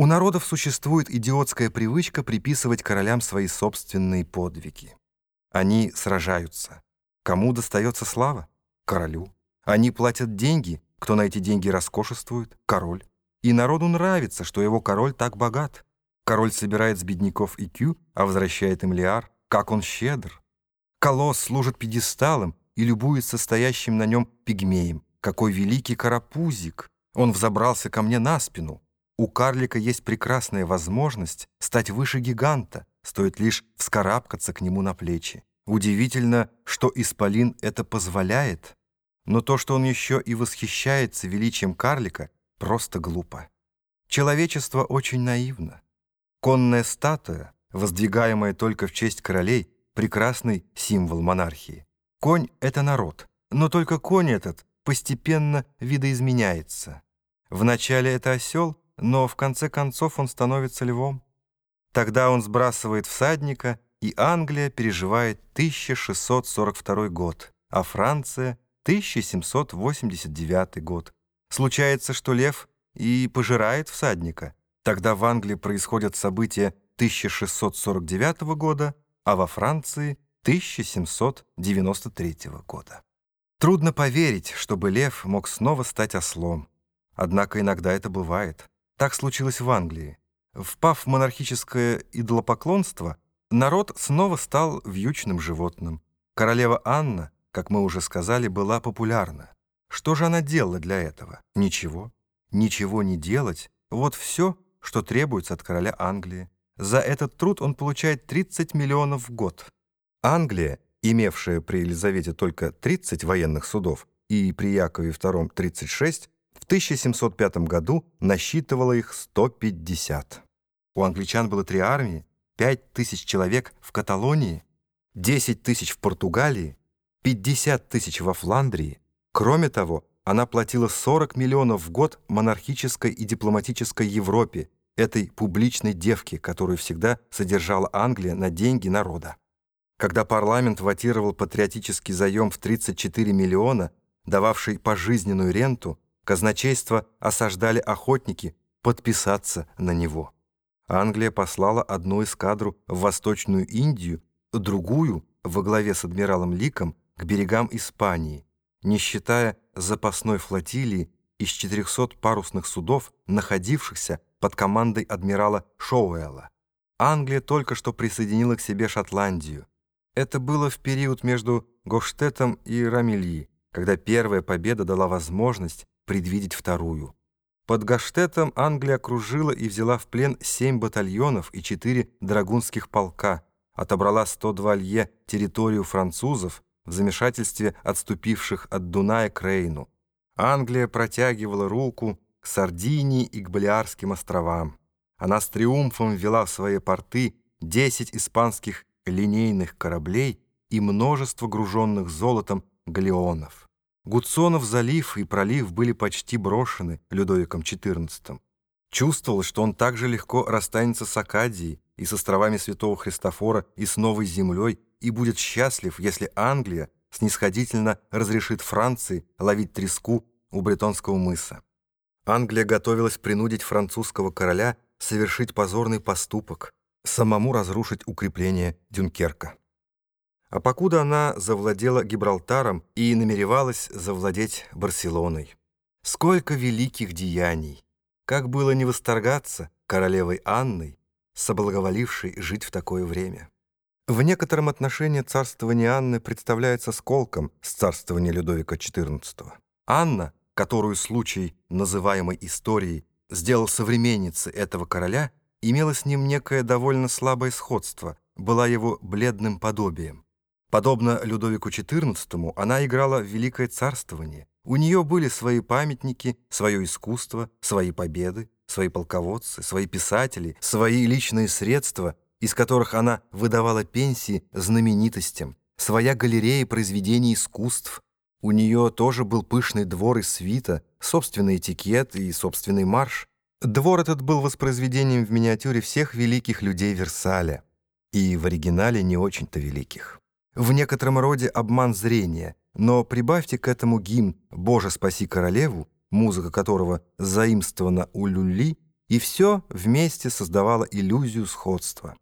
У народов существует идиотская привычка приписывать королям свои собственные подвиги. Они сражаются. Кому достается слава? Королю. Они платят деньги. Кто на эти деньги роскошествует? Король. И народу нравится, что его король так богат. Король собирает с бедняков икю, а возвращает им лиар. Как он щедр. Колосс служит пьедесталом и любуется стоящим на нем пигмеем. Какой великий карапузик! Он взобрался ко мне на спину. У карлика есть прекрасная возможность стать выше гиганта, стоит лишь вскарабкаться к нему на плечи. Удивительно, что Исполин это позволяет, но то, что он еще и восхищается величием карлика, просто глупо. Человечество очень наивно. Конная статуя, воздвигаемая только в честь королей, прекрасный символ монархии. Конь — это народ, но только конь этот постепенно видоизменяется. Вначале это осел, но в конце концов он становится львом. Тогда он сбрасывает всадника, и Англия переживает 1642 год, а Франция — 1789 год. Случается, что лев и пожирает всадника. Тогда в Англии происходят события 1649 года, а во Франции — 1793 года. Трудно поверить, чтобы лев мог снова стать ослом. Однако иногда это бывает. Так случилось в Англии. Впав в монархическое идолопоклонство, народ снова стал вьючным животным. Королева Анна, как мы уже сказали, была популярна. Что же она делала для этого? Ничего. Ничего не делать — вот все, что требуется от короля Англии. За этот труд он получает 30 миллионов в год. Англия, имевшая при Елизавете только 30 военных судов и при Якове II 36, в 1705 году насчитывала их 150. У англичан было три армии, 5 тысяч человек в Каталонии, 10 тысяч в Португалии, 50 тысяч во Фландрии. Кроме того, она платила 40 миллионов в год монархической и дипломатической Европе, этой публичной девке, которую всегда содержала Англия на деньги народа. Когда парламент ватировал патриотический заем в 34 миллиона, дававший пожизненную ренту, казначейство осаждали охотники подписаться на него. Англия послала одну эскадру в Восточную Индию, другую, во главе с адмиралом Ликом, к берегам Испании, не считая запасной флотилии из 400 парусных судов, находившихся под командой адмирала Шоуэлла. Англия только что присоединила к себе Шотландию. Это было в период между Гоштетом и Рамильи, когда первая победа дала возможность предвидеть вторую. Под Гаштетом Англия окружила и взяла в плен семь батальонов и четыре драгунских полка, отобрала 102 лье территорию французов в замешательстве отступивших от Дуная к Рейну. Англия протягивала руку к Сардинии и к Балиарским островам. Она с триумфом ввела в свои порты 10 испанских линейных кораблей и множество груженных золотом галеонов. Гудсонов залив и пролив были почти брошены Людовиком XIV. Чувствовалось, что он так же легко расстанется с Акадией и с островами Святого Христофора и с Новой Землей и будет счастлив, если Англия снисходительно разрешит Франции ловить треску у Бретонского мыса. Англия готовилась принудить французского короля совершить позорный поступок, самому разрушить укрепление Дюнкерка. А покуда она завладела Гибралтаром и намеревалась завладеть Барселоной. Сколько великих деяний! Как было не восторгаться королевой Анной, соблаговолившей жить в такое время. В некотором отношении царствование Анны представляется сколком с царствования Людовика XIV. Анна, которую случай, называемой историей, сделал современницей этого короля, имела с ним некое довольно слабое сходство, была его бледным подобием. Подобно Людовику XIV, она играла в Великое Царствование. У нее были свои памятники, свое искусство, свои победы, свои полководцы, свои писатели, свои личные средства, из которых она выдавала пенсии знаменитостям, своя галерея произведений искусств. У нее тоже был пышный двор и свита, собственный этикет и собственный марш. Двор этот был воспроизведением в миниатюре всех великих людей Версаля, и в оригинале не очень-то великих в некотором роде обман зрения, но прибавьте к этому гимн «Боже, спаси королеву», музыка которого заимствована у Люли, и все вместе создавало иллюзию сходства.